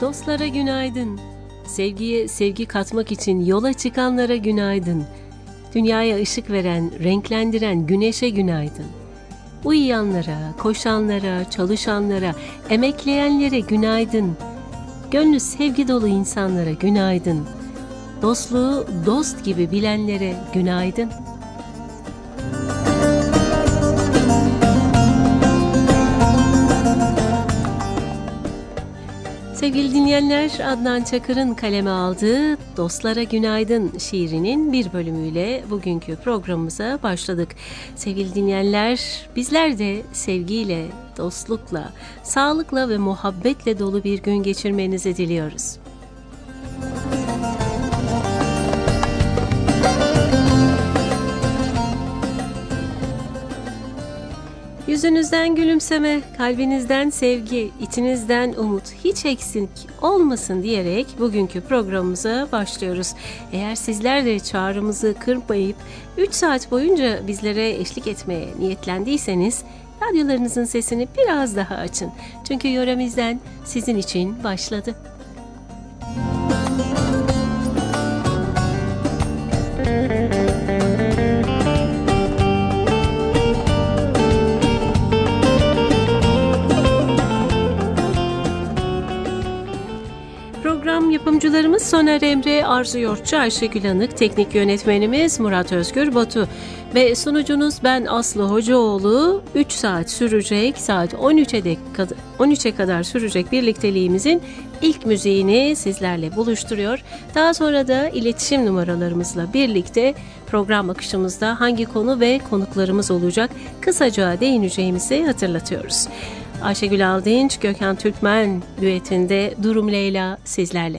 Dostlara günaydın. Sevgiye sevgi katmak için yola çıkanlara günaydın. Dünyaya ışık veren, renklendiren güneşe günaydın. Uyuyanlara, koşanlara, çalışanlara, emekleyenlere günaydın. Gönlü sevgi dolu insanlara günaydın. Dostluğu dost gibi bilenlere günaydın. Sevgili dinleyenler, Adnan Çakır'ın kaleme aldığı Dostlara Günaydın şiirinin bir bölümüyle bugünkü programımıza başladık. Sevgili dinleyenler, bizler de sevgiyle, dostlukla, sağlıkla ve muhabbetle dolu bir gün geçirmenizi diliyoruz. Yüzünüzden gülümseme, kalbinizden sevgi, içinizden umut hiç eksik olmasın diyerek bugünkü programımıza başlıyoruz. Eğer sizler de çağrımızı kırmayıp 3 saat boyunca bizlere eşlik etmeye niyetlendiyseniz radyolarınızın sesini biraz daha açın. Çünkü yöremizden sizin için başladı. Program yapımcılarımız Soner Emre, Arzu Yortçu, Ayşegül Anık, teknik yönetmenimiz Murat Özgür Batu ve sunucunuz ben Aslı Hocaoğlu. 3 saat sürecek, saat 13'e dek 13'e kadar sürecek birlikteliğimizin ilk müziğini sizlerle buluşturuyor. Daha sonra da iletişim numaralarımızla birlikte program akışımızda hangi konu ve konuklarımız olacak kısaca değineceğimizi hatırlatıyoruz. Ayşegül Aldinç, Gökhan Türkmen düetinde Durum Leyla sizlerle.